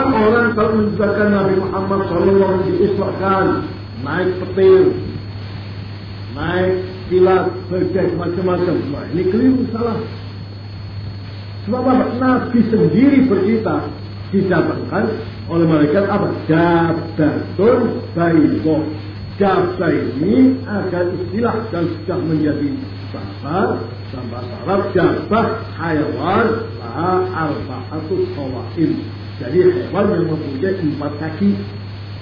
orang kalau menceritakan Nabi Muhammad SAW diisrakan naik petir, naik kilat, berjek macam-macam. Wah, ini keliru salah. Sebab apa? Nabi sendiri bercerita didatangkan oleh malaikat apa? Jabatun Baiko. Jabta ini ada istilah dan sudah menjadi bahasa dan bahasa Arab jabah hayawan laha arba'atul kawain. Jadi hewan yang mempunyai empat kaki.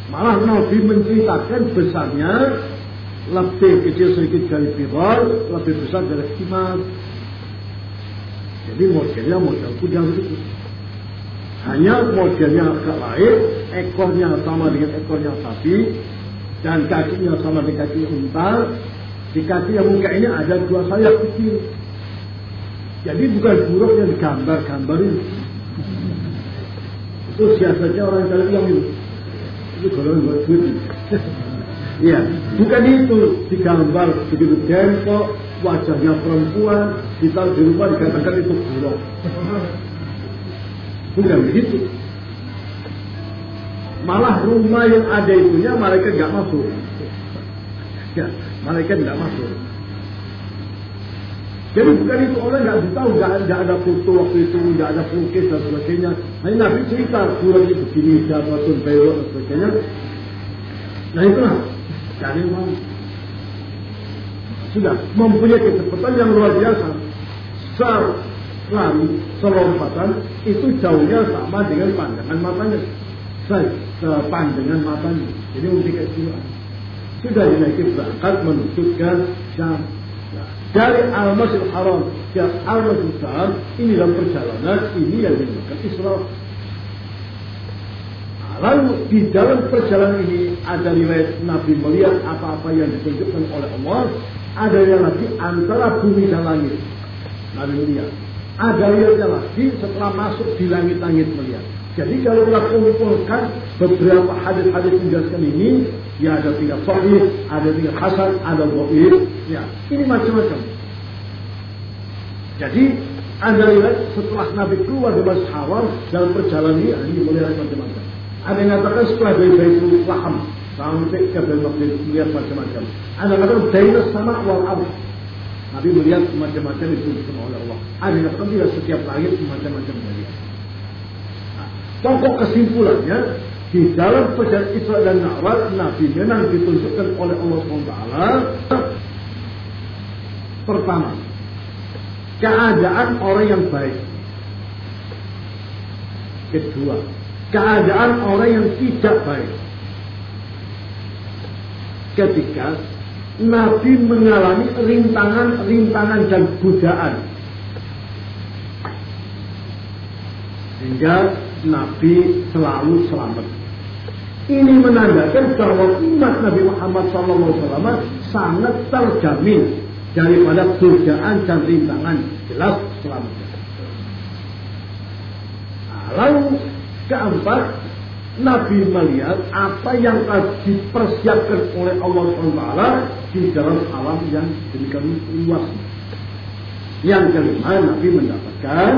Malah Nabi menceritakan besarnya lebih kecil sedikit dari pirol, lebih besar dari kimas. Jadi modelnya model kuda begitu. Hanya modelnya agak lain, ekornya sama dengan ekornya sapi, dan kakinya sama dengan kaki unta. Di kaki yang muka ini ada dua sayap kecil. Jadi bukan buruk yang digambar-gambarin. Itu siasatnya orang yang itu. Itu kalau buat duit. Iya, bukan itu digambar begitu tempo, wajahnya perempuan, kita di rumah dikatakan itu buruk. Bukan begitu. Malah rumah yang ada itunya mereka nggak masuk. Ya, mereka nggak masuk. Jadi bukan itu orang nggak tahu nggak ada foto waktu itu nggak ada pelukis dan sebagainya. Hanya Nabi cerita kurang itu begini siapa pun belok dan sebagainya. Nah itulah jadi mau sudah mempunyai kecepatan yang luar biasa. Selari, selompatan itu jauhnya sama dengan pandangan matanya. Sepandangan matanya. Jadi mungkin kayak Sudah dinaiki berangkat menuju ke Syam. Dari Al-Masjid Haram ke Al-Masjid Haram ini dalam perjalanan ini yang dinamakan Isra. Nah, lalu di dalam perjalanan ini ada riwayat Nabi melihat apa-apa yang ditunjukkan oleh Allah. Ada yang lagi antara bumi dan langit. Nabi melihat. Ada riwayatnya lagi setelah masuk di langit-langit melihat. Jadi kalau kita kumpulkan beberapa hadis-hadis menjelaskan ini, ya ada tiga sahih, ada tiga hasan, ada dhaif, ya ini macam-macam. Jadi ada lihat setelah Nabi keluar dari Masjid Haram dalam perjalanan ini, melihat macam-macam. Ada yang mengatakan setelah dari Baitul Laham sampai ke Baitul melihat macam-macam. Ada yang mengatakan dari sama wal ard. Nabi melihat macam-macam itu oleh Allah. Ada yang mengatakan tidak setiap langit macam-macam melihat. Pokok kesimpulannya di dalam perjalanan Isra dan Mi'raj Nabi memang ditunjukkan oleh Allah SWT pertama keadaan orang yang baik. Kedua keadaan orang yang tidak baik. Ketiga Nabi mengalami rintangan-rintangan dan godaan. Sehingga Nabi selalu selamat. Ini menandakan bahwa umat Nabi Muhammad SAW sangat terjamin daripada godaan dan rintangan jelas selamat. Lalu keempat, Nabi melihat apa yang dipersiapkan oleh Allah SWT di dalam alam yang demikian luas. Yang kelima, Nabi mendapatkan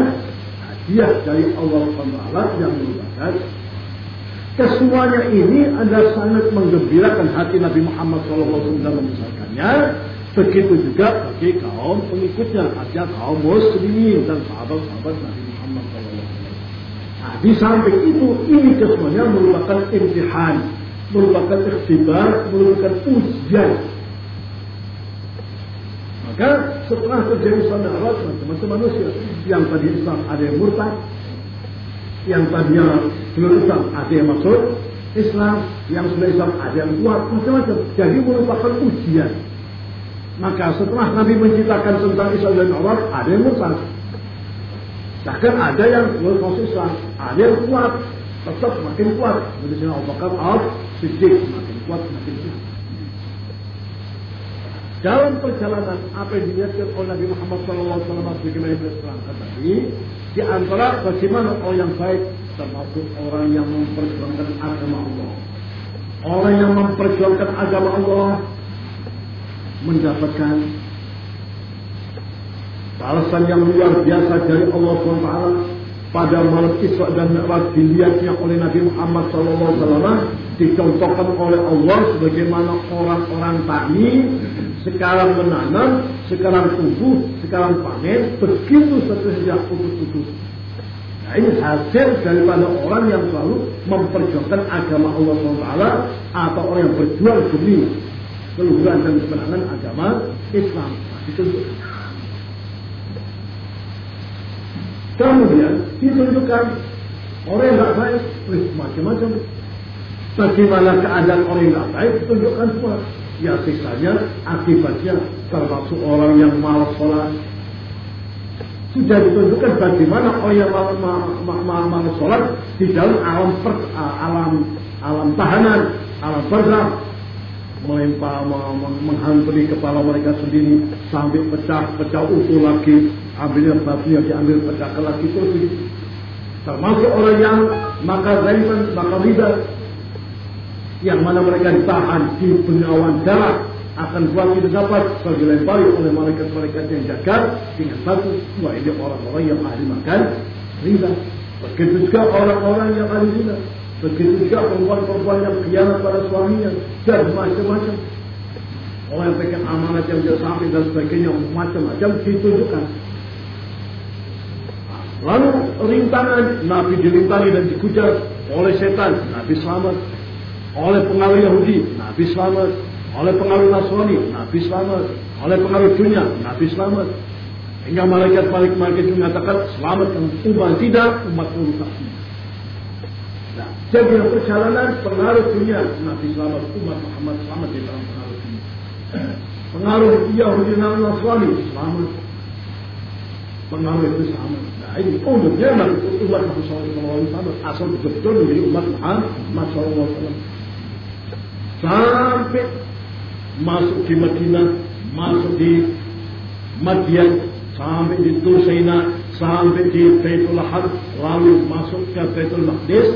hadiah dari Allah SWT yang merupakan kesemuanya ini adalah sangat menggembirakan hati Nabi Muhammad SAW membesarkannya begitu juga bagi kaum pengikutnya artinya kaum muslimin dan sahabat-sahabat Nabi Muhammad SAW nah, di samping itu ini kesemuanya merupakan imtihan merupakan ikhtibar merupakan ujian maka setelah terjadi sana Allah macam-macam manusia. Yang tadi Islam ada yang murtad. Yang tadinya belum Islam ada yang masuk Islam. Yang sudah Islam ada yang kuat. Macam-macam. Jadi merupakan ujian. Maka setelah Nabi menceritakan tentang Islam dan Allah, ada yang murtad. Bahkan ada yang Islam. Ada yang kuat. Tetap makin kuat. Menjadi Abu Bakar al-Siddiq. Makin kuat, makin kuat. Dalam perjalanan apa yang dilihatkan oleh Nabi Muhammad SAW bagaimana yang terangkan tadi, di antara bagaimana orang yang baik termasuk orang yang memperjuangkan agama Allah. Orang yang memperjuangkan agama Allah mendapatkan balasan yang luar biasa dari Allah SWT pada malam Isra dan Mi'raj dilihatnya oleh Nabi Muhammad SAW dicontohkan oleh Allah sebagaimana orang-orang tani sekarang menanam, sekarang tumbuh, sekarang panen, begitu seterusnya putus-putus. Nah ini hasil daripada orang yang selalu memperjuangkan agama Allah SWT atau orang yang berjuang demi keluhuran dan kemenangan agama Islam. Itu Kemudian ditunjukkan orang yang tidak baik, macam-macam. Bagaimana keadaan orang yang tidak baik ditunjukkan semua. Ya siksanya, akibatnya termasuk orang yang malas sholat. Sudah ditunjukkan bagaimana orang yang malas, malas sholat di dalam alam per, alam alam tahanan, alam berat, melempar, menghampiri kepala mereka sendiri sampai pecah, pecah utuh lagi, ambilnya batunya diambil pecahkan lagi terus termasuk orang yang maka zaiman maka riba. Yang mana mereka ditahan di pengawan darah akan buat itu dapat. Sebagai lempari oleh malaikat-malaikat yang jaga dengan satu wah ini orang-orang yang ahli makan riba. Begitu juga orang-orang yang ahli riba begitu juga perempuan-perempuan yang khianat pada suaminya dan macam-macam orang yang pegang amanat yang dia sampai dan sebagainya macam-macam ditunjukkan Lalu rintangan Nabi dirintangi dan dikujar oleh setan, Nabi selamat. Oleh pengaruh Yahudi, Nabi selamat. Oleh pengaruh Nasrani, Nabi selamat. Oleh pengaruh dunia, Nabi selamat. Hingga malaikat-malaikat itu mengatakan selamat umat tidak, umat rusak. Jadi perjalanan pengaruh dunia, Nabi selamat, umat Muhammad selamat di dalam pengaruh dunia. Pengaruh Yahudi dan Nasrani selamat. Pengaruh itu sama. Nah ini umumnya umat Muhammad SAW asal betul-betul menjadi umat Muhammad SAW. Sampai masuk di Madinah, masuk di Madian, sampai di Tusaina, sampai di Baitul Lahab, lalu masuk ke Baitul Maqdis,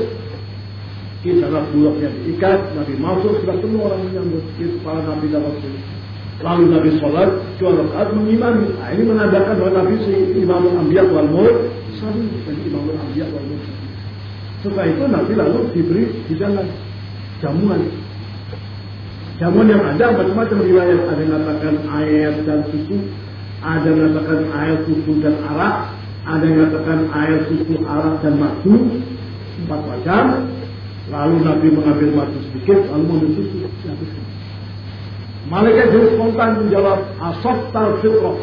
kisah bulaknya diikat, Nabi masuk, sudah semua orang menyambut, itu para Nabi Rasul. Lalu Nabi sholat dua rakaat mengimami. Nah, ini menandakan bahwa Nabi Imamul Ambiya wal Mursalin. Jadi Imamul Ambiya wal Mursalin. Setelah itu Nabi lalu diberi di jalan jamuan. Jamuan yang ada macam-macam riwayat. Ada yang mengatakan air dan susu. Ada yang mengatakan air susu dan arak. Ada yang mengatakan air susu, arak dan madu. Empat macam. Lalu Nabi mengambil madu sedikit, lalu susu. Dihabiskan. Malaikat Jibril spontan menjawab asal tal fitrah.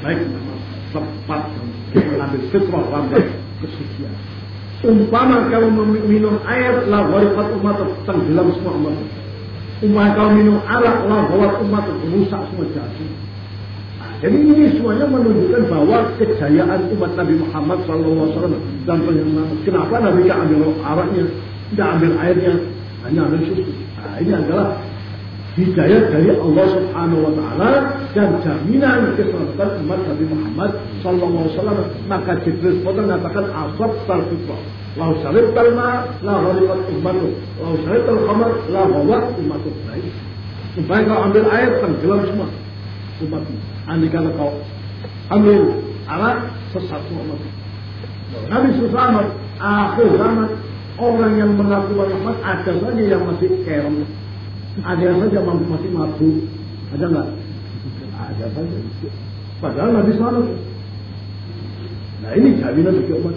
Baik, tepat mengambil fitrah lambat kesucian. Umpama kalau minum air, lah warikat umat tenggelam semua umat. Umpama kalau minum arak, lah warikat umat rusak semua jatuh. Jadi ini semuanya menunjukkan bahwa kejayaan umat Nabi Muhammad SAW dan kenapa Nabi tidak ambil araknya, tidak ambil airnya, hanya ambil susu. Nah, ini adalah hidayah dari Allah Subhanahu wa taala dan jaminan keselamatan umat Nabi Muhammad sallallahu alaihi wasallam. Maka Jibril pun mengatakan asab tarfiqah. Lau syarib kalma la ghalibat ummatu. Lau syarib al khamar la ghawat ummatu. Baik. Supaya kau ambil air tenggelam semua umatmu. Andai kata ambil alat sesat umatmu. Nabi Selamat akhir zaman orang yang mengaku Muhammad ada saja yang masih kerem ada yang saja masih mabuk. Ada nggak? Ada saja. Padahal Nabi selamat. Nah ini jaminan bagi umat.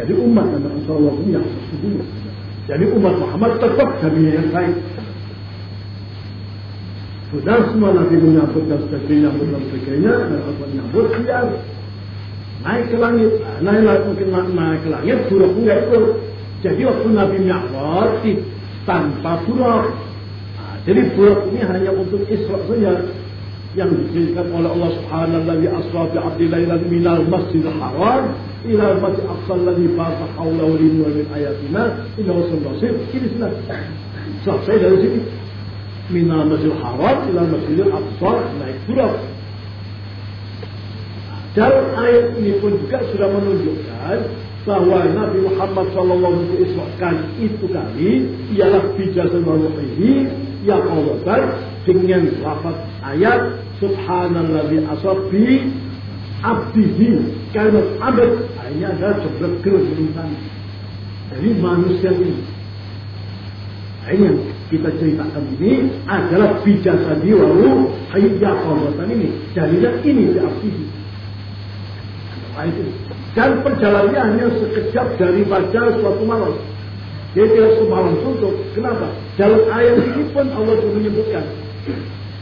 Jadi umat yang Allah ini yang sesungguhnya. Jadi umat Muhammad tetap jaminan yang baik. Sudah semua Nabi menyambut dan sebagainya, dan sebagainya, dan Allah menyambut, siar. Naik ke langit, naik, naik, mungkin naik ke langit, buruk enggak itu. Jadi waktu Nabi Mi'raj tanpa buruk, jadi bulat ini hanya untuk Isra saja yang diberikan oleh Allah Subhanahu wa asra bi abdi lailan minal masjidil haram ila masjid aqsa alladhi baqa hawlahu li min ayatina innahu basir ini sudah selesai dari sini minal masjidil haram ila masjidil aqsa naik bulat dalam ayat ini pun juga sudah menunjukkan bahwa Nabi Muhammad SAW Isra itu kali ialah bijasan ini yang Allah dengan lafaz ayat subhanalladzi asab bi abdihi karena abad ini adalah sebelah kerusuhan. Jadi manusia ini. Ini yang kita ceritakan ini adalah bijasa lalu hayya qawatan ini. Jadinya ini diaktifkan. Dan perjalanannya hanya sekejap daripada suatu malam. Dia tidak semalam tutup. Kenapa? Dalam ayat ini pun Allah sudah menyebutkan.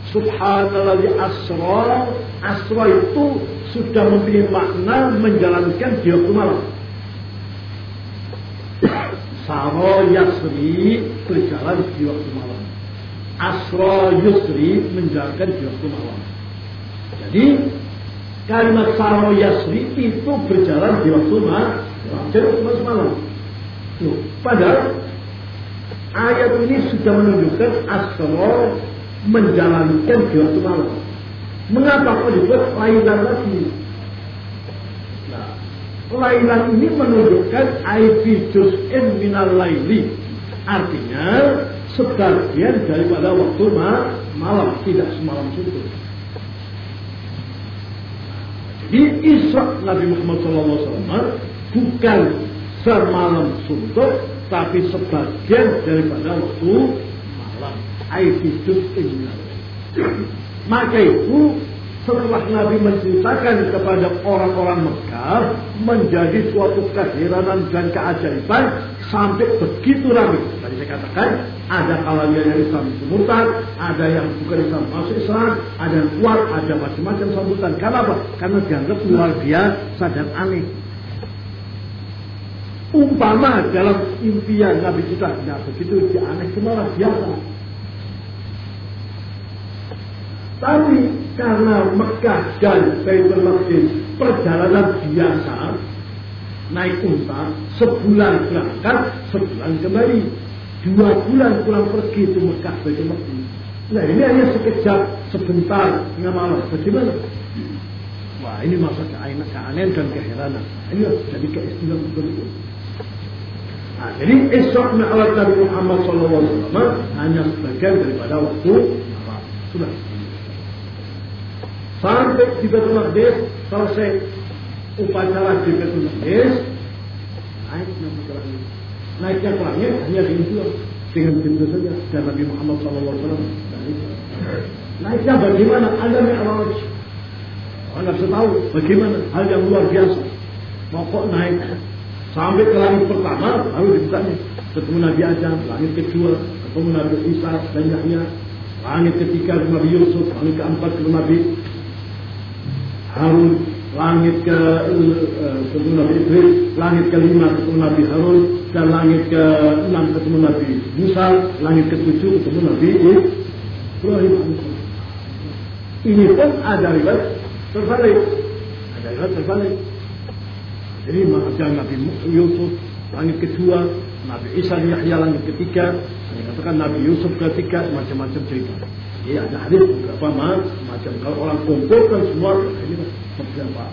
Subhanallah asra. Asra itu sudah mempunyai makna menjalankan di waktu malam. Saro yasri berjalan di waktu malam. Asra yusri menjalankan di waktu malam. Jadi kalimat saro yasri itu berjalan di waktu malam. Jadi waktu malam. Loh, padahal ayat ini sudah menunjukkan asro menjalankan di waktu malam. Mengapa kok disebut lailan lagi? Lailan ini menunjukkan aifidus in minal laili. Artinya sebagian daripada waktu malam, tidak semalam suntuk. Jadi Isra Nabi Muhammad SAW bukan semalam suntuk tapi sebagian daripada waktu malam aifidus in maka itu setelah Nabi menceritakan kepada orang-orang Mekah menjadi suatu keheranan dan keajaiban sampai begitu ramai. Tadi saya katakan ada kalangan yang Islam murtad, ada yang bukan Islam masuk Islam, ada yang kuat, ada macam-macam sambutan. Kenapa? Karena dianggap luar biasa dan aneh. Umpama dalam impian Nabi kita, nah begitu dia aneh semua biasa. Tapi karena Mekah dan Baitul Maqdis perjalanan biasa, naik unta, sebulan berangkat, sebulan kembali. Dua bulan pulang pergi itu Mekah Baitul Maqdis. Nah ini hanya sekejap, sebentar, tengah malam. Bagaimana? Wah ini masa keanehan dan keheranan. Ini jadi keistimewaan begitu. Nah, jadi Isra Mi'raj Nabi Muhammad SAW hanya sebagian daripada waktu Sudah. Sampai di Betul Maqdis, selesai upacara di Betul Maqdis, naik Nabi ke langit. Naiknya ke langit hanya dengan dua, dengan pintu saja. Dan Nabi Muhammad SAW Naiknya bagaimana? Ada mi'raj. Anda bisa tahu bagaimana hal yang luar biasa. Pokok naik sampai ke langit pertama, lalu dibukanya ketemu Nabi Adam, langit kedua, ketemu Nabi Isa dan Yahya, langit ketiga Nabi Yusuf, langit keempat Nabi Harun, langit ke ketemu Nabi Idris, langit kelima ketemu Nabi Harun, dan langit ke enam ketemu Nabi Musa, langit ketujuh ketemu Nabi Ibrahim. Ini pun ada riwayat terbalik, ada riwayat terbalik. Jadi ada Nabi Yusuf, langit kedua, Nabi Isa Yahya langit ketiga, dikatakan Nabi Yusuf ketiga, macam-macam cerita. Jadi ada hadis beberapa macam kalau orang kumpulkan semua ini beberapa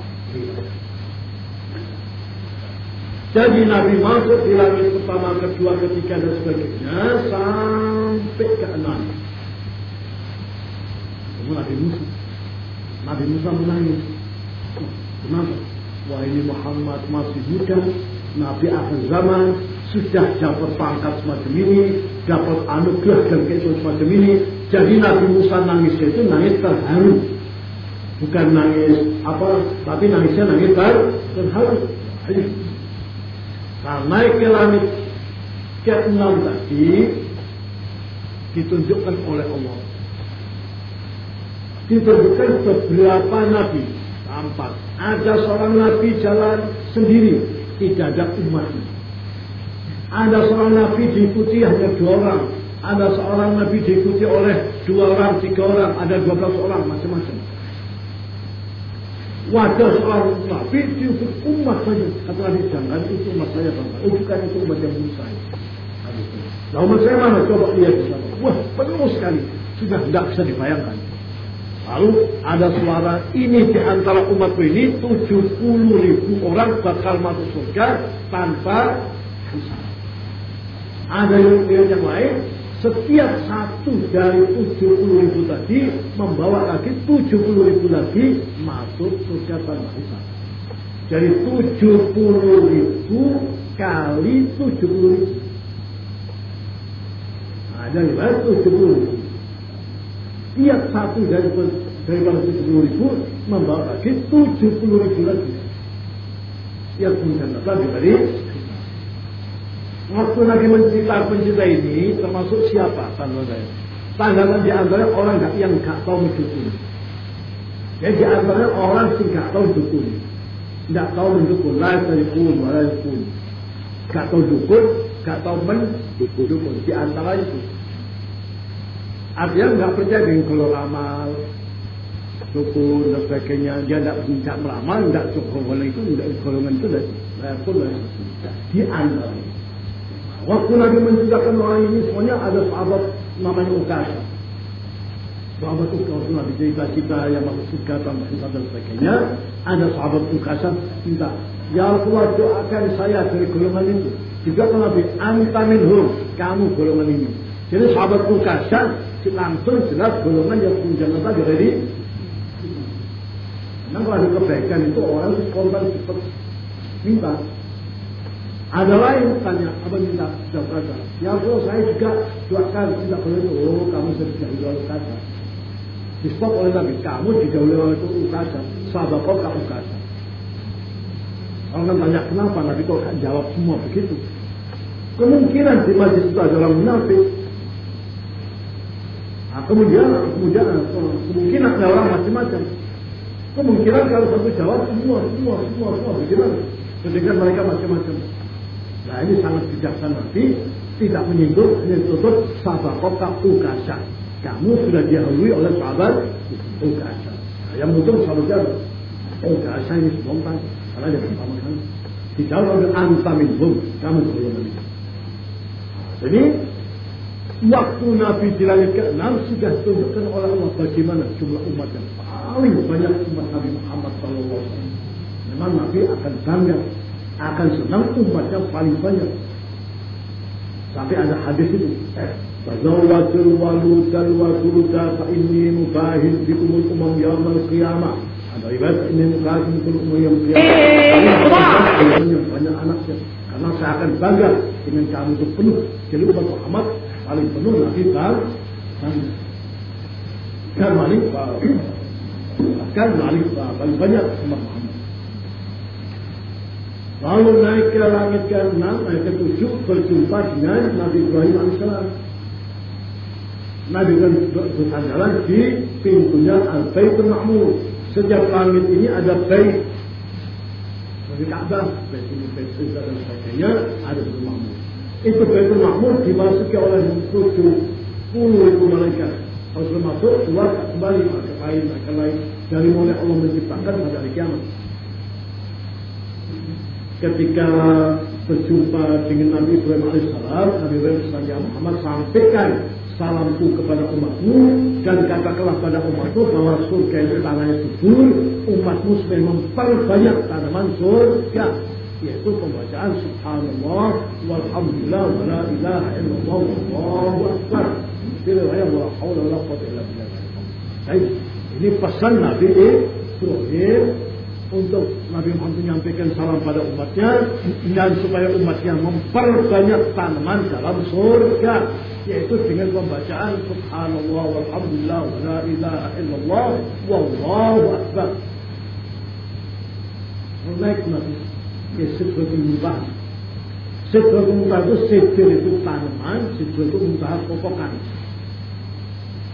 jadi Nabi masuk di langit pertama, kedua, ketiga dan sebagainya sampai ke enam. Kemudian Nabi Musa. Nabi Musa menangis. Kenapa? Wah ini Muhammad masih muda, Nabi akhir zaman, sudah dapat pangkat semacam ini, dapat anugerah dan keistimewaan semacam ini. Jadi Nabi Musa nangisnya itu nangis terharu. Bukan nangis apa, tapi nangisnya nangis terharu. Nah, naik ke langit ke enam tadi ditunjukkan oleh Allah. Ditunjukkan beberapa nabi. Tampak ada seorang nabi jalan sendiri, tidak ada umatnya. Ada seorang nabi diikuti hanya dua orang. Ada seorang nabi diikuti oleh dua orang, tiga orang, ada dua belas orang, macam-macam. Wajah seorang nabi diikut umat saja. Kata Nabi, jangan itu umat saya bangsa. Oh, bukan itu umat yang Musa. Nah, umat saya mana? Coba lihat. Wah, penuh sekali. Sudah tidak bisa dibayangkan. Lalu ada suara ini di antara umat ini 70 ribu orang bakal masuk surga tanpa hisab. Ada yang yang lain, setiap satu dari 70 ribu tadi membawa lagi 70 ribu lagi masuk surga tanpa hisab. Jadi 70 ribu kali 70 ribu. Nah, dari 70 ribu. Tiap satu dari daripada 70 ribu membawa lagi 70 ribu lagi. Tiap kemudian lagi tadi. Waktu Nabi mencerita pencerita ini termasuk siapa tanda saya? Tanda di antara orang yang nggak tahu mendukung. Jadi di antara orang yang nggak tahu dukun. Nggak tahu mendukung. La pun, la pun. Nggak tahu dukun, nggak tahu mendukun. Di antara itu. Artinya nggak percaya dengan kalau amal, dukun dan sebagainya. Dia nggak bisa meramal, nggak cukup itu, nggak golongan itu, dan pun di antara Waktu Nabi menceritakan orang ini semuanya ada sahabat namanya Ukasa. Sahabat Ukasa Nabi cerita-cerita yang masuk surga tanpa hisab dan sebagainya. Ada sahabat Ukasa minta, Ya Rasulullah doakan saya dari golongan itu. Juga Nabi, anta minhum, kamu golongan ini. Jadi sahabat Ukasa langsung jelas golongan yang punya tadi dari Memang kalau ada kebaikan itu orang korban cepat minta ada lain tanya, apa minta jawab kata. Ya Allah, saya juga doakan tidak boleh itu. Oh, kamu sudah dijauhi oleh kata. Disebut oleh Nabi, kamu dijauhi oleh itu kata. Sahabat kau kamu kata. Orang kan tanya kenapa Nabi kok jawab semua begitu. Kemungkinan di majlis itu ada orang munafik. Nah, kemudian, kemudian kemungkinan ada orang macam-macam. Kemungkinan kalau satu jawab semua, semua, semua, semua, bagaimana? Ketika mereka macam-macam. Nah ini sangat bijaksana Nabi tidak menyinggung hanya tutup sabakota ukasa. Kamu sudah dihului oleh sahabat ukasa. Nah, yang betul sahabat ukasa ini spontan karena dia pertama kali. Tidak ada antaminhum kamu belum menikah. Nah, jadi waktu Nabi di langit ke-6 sudah tunjukkan oleh Allah bagaimana jumlah umat yang paling banyak umat Nabi Muhammad SAW. Memang Nabi akan bangga akan senang umatnya paling banyak. Sampai ada hadis itu. Tazawwajul waludal waduda fa inni mubahil bikumul umam yawmal qiyamah. Ada riwayat ini mukasim bikumul umam yawmal qiyamah. Banyak banyak anaknya. Karena saya akan bangga dengan kamu itu penuh. Jadi umat Muhammad paling penuh Nabi kan. Kan Malik, kan Malik paling banyak umat Muhammad. Lalu naik ke langit ke-6, naik ke-7 berjumpa dengan Nabi Ibrahim AS. Nabi Ibrahim berjalan di pintunya Al-Baitul Ma'mur. Sejak langit ini ada bait. Dari Ka'bah, Baitul Baitul dan sebagainya ada Baitul Ma'mur. Itu Baitul Ma'mur dimasuki oleh 70 ribu malaikat. Sudah masuk, keluar kembali ke lain, ke lain. Dari mulai Allah menciptakan hari kiamat ketika berjumpa dengan Nabi Ibrahim alaihissalam, Nabi Ibrahim saya Muhammad sampaikan salamku kepada umatmu dan katakanlah pada umatmu bahwa surga itu tanahnya subur, umatmu supaya memperbanyak tanaman surga yaitu pembacaan subhanallah walhamdulillah wa la ilaha illallah wallahu akbar. Ini riwayat wa haula wala quwwata illa billah. Ini pesan Nabi Ibrahim untuk Nabi Muhammad menyampaikan salam pada umatnya dan supaya umatnya memperbanyak tanaman dalam surga yaitu dengan pembacaan subhanallah walhamdulillah wa la ilaha illallah wallahu akbar. Naik Nabi ya sidratul mubah sidratul mubah itu sidr itu tanaman sidr itu mubah pokokan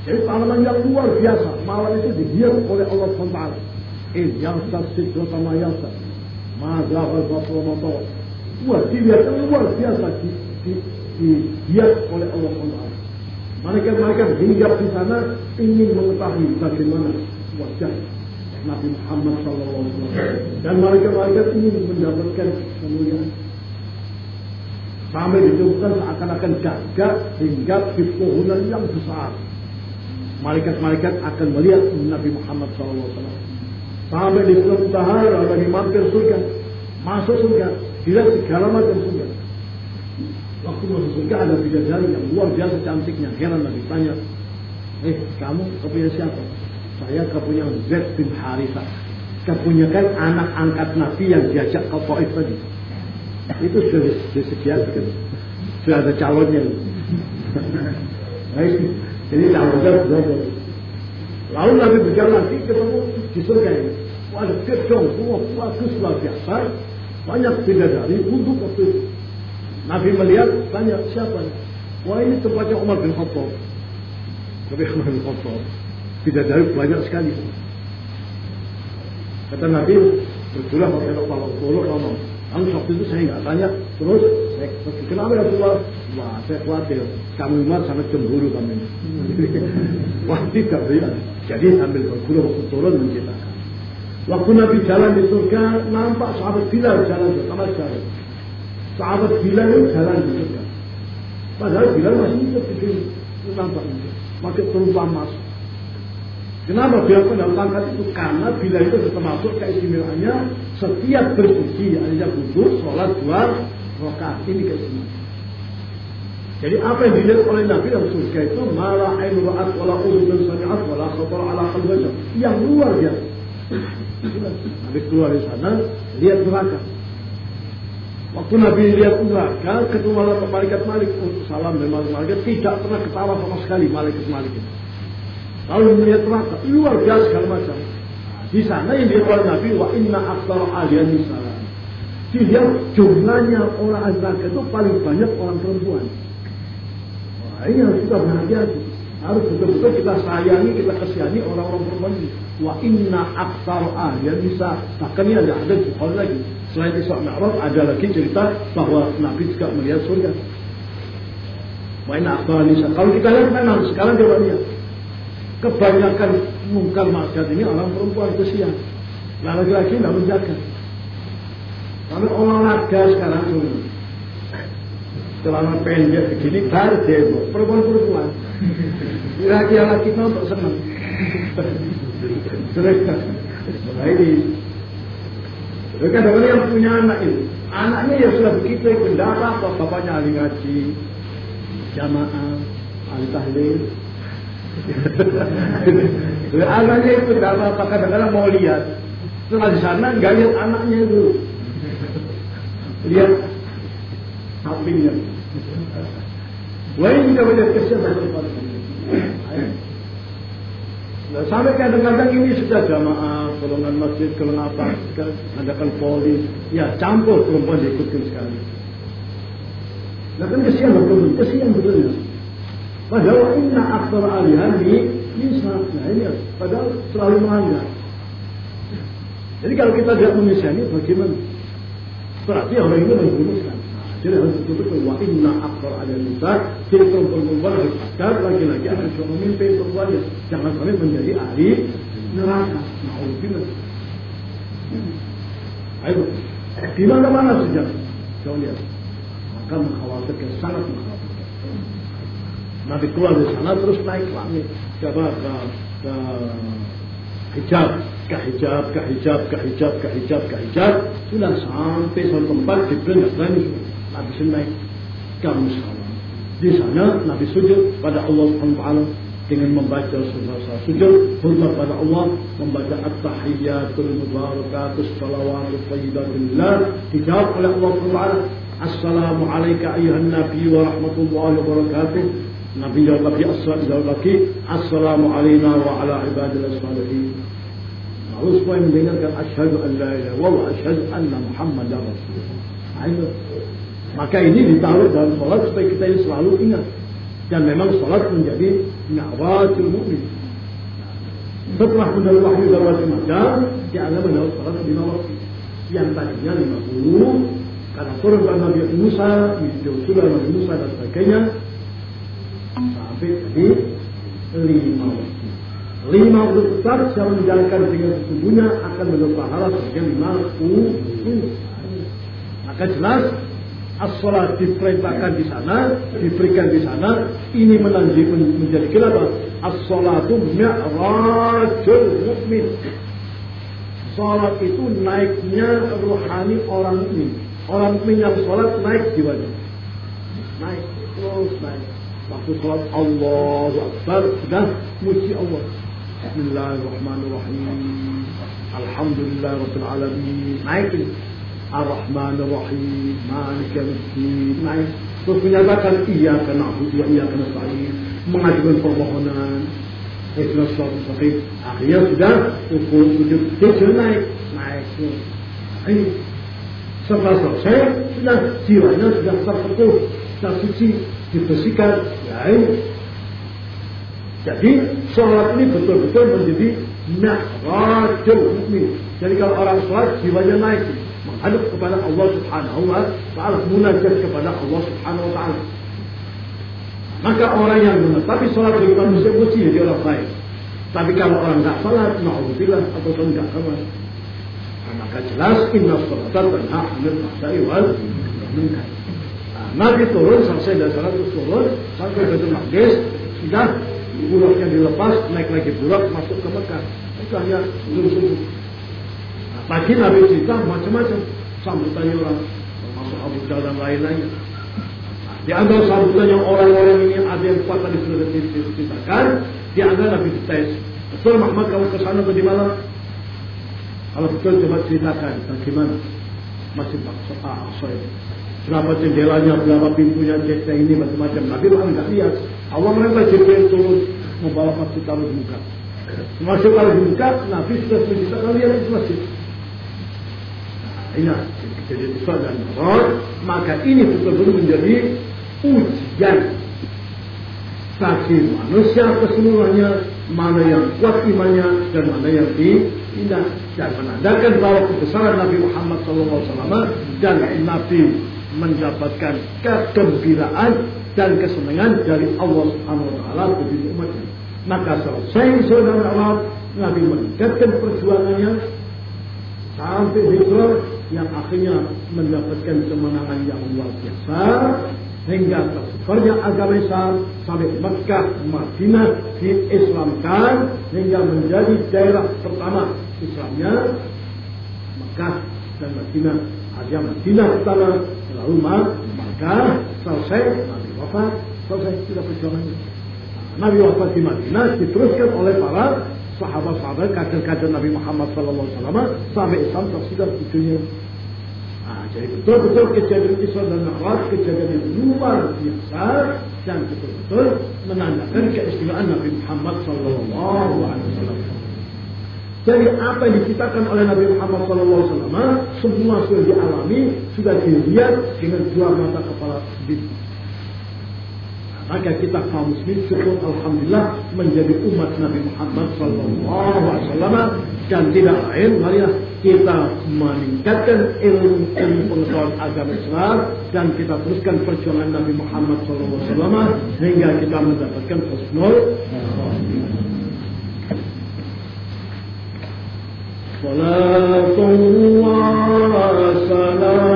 jadi tanaman yang luar biasa malam itu didiam oleh Allah SWT Ilyasa Siddhotama Yasa Mahagava Vapromato Wah, biasa luar biasa di, di, di, diat oleh Allah SWT mereka-mereka hingga di sana ingin mengetahui bagaimana wajah Nabi Muhammad SAW dan mereka-mereka ingin mendapatkan kemuliaan. Sampai ditemukan seakan-akan gagak hingga di pohonan yang besar. Malaikat-malaikat akan melihat Nabi Muhammad SAW Sampai di suatu tahara bagi mampir surga. Masuk surga. Tidak segala macam surga. Waktu masuk surga ada bidadari yang luar biasa cantiknya. Heran lagi tanya. Eh kamu kepunya siapa? Saya kepunya Z bin Harithah. kebanyakan anak angkat Nabi yang diajak ke Taif tadi. Itu sudah disediakan. Sudah ada calonnya. Baik. Jadi calonnya sudah. Lalu Nabi berjalan lagi ketemu di surga ini. Wah, ada gedung semua bagus biasa. Banyak bidadari untuk waktu itu. Nabi melihat, tanya siapa? Wah ini tempatnya Umar bin Khattab. Nabi Umar bin Khattab. Bidadari banyak sekali. Kata Nabi, berjulah saya kalau tolong ngomong. Lalu waktu itu saya nggak tanya, terus saya kenapa ya Rasulullah? Wah, saya khawatir. Kami umat sangat cemburu kami. Wah, tidak ya. Jadi sambil berguru waktu turun menceritakan. Waktu Nabi jalan di surga, nampak sahabat Bilal jalan bersama sekali. Sahabat Bilal itu jalan di surga. Padahal Bilal masih hidup di sini. Itu nampak itu. Pakai perubahan masuk. Kenapa beliau dalam pangkat itu? Karena bila itu termasuk keistimewaannya setiap bersuci, artinya kudus, sholat dua rakaat ini keistimewaan. Jadi apa yang dilihat oleh Nabi dalam surga itu malah ain ra'at wala udhun sami'at wala khatar ala qalbi yang luar biasa. Nabi keluar dari sana lihat neraka. Waktu Nabi lihat neraka, ketemu malaikat Malik, oh, salam dari malaikat tidak pernah ketawa sama sekali malaikat Malik itu. Lalu melihat neraka, luar biasa segala macam. Di sana yang dilihat oleh Nabi, wa inna aktsara ahliyan salam. Dilihat jumlahnya orang neraka itu paling banyak orang perempuan. Wah, ini harus kita berhati-hati. Harus betul-betul kita sayangi, kita kasihani orang-orang perempuan ini. Wa inna aktsara ahliyan nisa. Bahkan ini ada ada Bukhari lagi. Selain Isra Mi'raj ada lagi cerita bahwa Nabi juga melihat surga. Wa inna aktsara nisa. Kalau kita lihat memang sekarang coba lihat kebanyakan mungkar maksiat ini orang perempuan kesian. Nah laki-laki tidak menjaga. Kalau olahraga sekarang tuh celana pendek begini baru demo. Perempuan-perempuan. Laki-laki nonton senang. Nah ini. Kadang-kadang yang punya anak ini, anaknya ya sudah begitu, tidak apa-apa, bapaknya ahli ngaji, jamaah, ahli tahlil, anaknya itu tidak apa-apa. Kadang-kadang mau lihat. Setelah di sana nggak lihat anaknya itu. Lihat ini kita melihat kesian Nah, sampai kadang-kadang ini sudah jamaah, golongan masjid, golongan apa, adakan polis, ya campur perempuan diikutkan sekali. Nah kan kesian betul, kesian betulnya. Padahal inna alihan di nisa. Nah ini padahal selalu melanggar. Jadi kalau kita tidak menyesali bagaimana? Berarti orang ini menggunakan. Jadi harus betul-betul wa inna aktor alihan nisa. Jadi perempuan-perempuan harus lagi-lagi harus memimpin perempuannya. Jangan sampai menjadi ahli neraka. Nah, Ayo, di mana-mana saja. Kau lihat. Maka mengkhawatirkan, sangat mengkhawatirkan. Nabi keluar dari sana terus naik langit ke ke, ke hijab, ke hijab, ke hijab, ke hijab, ke hijab, sudah sampai suatu tempat nggak berani Nabi naik ke musalah. Di sana Nabi sujud pada Allah Subhanahu dengan membaca surah sujud hormat pada Allah membaca at-tahiyyatul mubarakatus salawatus thayyibatillah dijawab oleh Allah Subhanahu Assalamu alayka ayuhan nabi wa rahmatullahi wa barakatuh Nabi jawab lagi, jawab lagi, Assalamu alayna wa ala ibadillah salihin. Lalu semua yang mendengarkan asyhadu an la ilaha wa asyhadu anna Muhammadar Rasulullah. Ayo. Maka ini ditaruh dalam sholat supaya kita ini selalu ingat. Dan memang sholat menjadi nyawatul mu'min. Setelah mendapat wahyu dari wajib macam, dia mendapat sholat di nawasi. Yang tadinya 50, karena turun Nabi Musa, sudah Nabi Musa dan sebagainya, sampai di lima waktu. Lima waktu besar yang menjalankan dengan sesungguhnya akan mendapat pahala sebagai lima waktu. Maka jelas as-salat diperintahkan di sana, diberikan di sana, ini menanji menjadi kenapa? As-salatu mi'rajul mukmin. Salat itu naiknya rohani orang mukmin. Orang mukmin yang salat naik wajah. Naik, terus naik. Waktu sholat Allahu Akbar sudah muji Allah. Bismillahirrahmanirrahim. Alhamdulillah Rabbil Alamin. Naik ini. Ar-Rahman Ar-Rahim. Malik Yawmiddin. Naik. Terus menyatakan iya karena aku wa iya karena saya mengajukan permohonan ikhlas suatu mustaqim akhirnya sudah ukur sujud sujud naik naik ini setelah selesai sudah jiwanya sudah tersentuh sudah suci dibersihkan ini jadi sholat ini betul-betul menjadi mi'rajul mukmin. Jadi kalau orang sholat jiwanya naik menghadap kepada Allah Subhanahu wa taala, munajat kepada Allah Subhanahu wa taala. Maka orang yang menetapi sholat bagi manusia mesti jadi orang baik. Tapi kalau orang tidak sholat, na'udzubillah atau tidak sama. Nah, maka jelas inna sholatan tanha anil fahsai wal munkar. Nabi turun selesai dari sholat terus turun sampai Baitul Maqdis sudah bulaknya dilepas naik lagi bulak masuk ke Mekah. Itu hanya subuh. Pagi Nabi cerita macam-macam sambutannya orang termasuk Abu Jahal dan lain-lain. Di antara sambutan yang orang-orang ini ada yang kuat tadi sudah diceritakan, di antara Nabi dites. Betul Muhammad kamu ke sana tadi malam? Kalau betul coba ceritakan bagaimana masih Pak ah, sorry. Berapa jendelanya, berapa pintunya, cecah ini, macam-macam. Nabi orang nggak lihat. Allah mereka Jibril turun membawa masjid di muka. Taruh di muka, Nabi sudah menceritakan lihat itu masjid. Ini kejadian Isra dan Mi'raj. Maka ini betul-betul menjadi ujian bagi manusia keseluruhannya mana yang kuat imannya dan mana yang tidak dan menandakan bahwa kebesaran Nabi Muhammad SAW dan Nabi mendapatkan kegembiraan dan kesenangan dari Allah Subhanahu taala bagi umatnya. Maka selesai saudara Allah Nabi meningkatkan perjuangannya sampai Hijrah yang akhirnya mendapatkan kemenangan yang luar biasa hingga tersebarnya agama Islam sampai Mekah, Madinah diislamkan hingga menjadi daerah pertama Islamnya Mekah dan Madinah. Ada Madinah pertama, lalu Mekah selesai Nabi wafat, selesai sudah perjuangannya. Nabi wafat di Madinah diteruskan oleh para sahabat-sahabat kader-kader Nabi Muhammad SAW sampai Islam tersebar di dunia. Nah, jadi betul-betul kejadian Isra dan Mi'raj kejadian yang luar biasa dan betul-betul menandakan keistimewaan Nabi Muhammad SAW. Jadi apa yang diciptakan oleh Nabi Muhammad SAW semua sudah dialami, sudah dilihat dengan dua mata kepala sendiri Maka kita kaum muslim syukur Alhamdulillah menjadi umat Nabi Muhammad SAW dan tidak lain marilah kita meningkatkan ilmu ilmu pengetahuan agama Islam dan kita teruskan perjuangan Nabi Muhammad SAW sehingga kita mendapatkan husnul صلاة الله سلام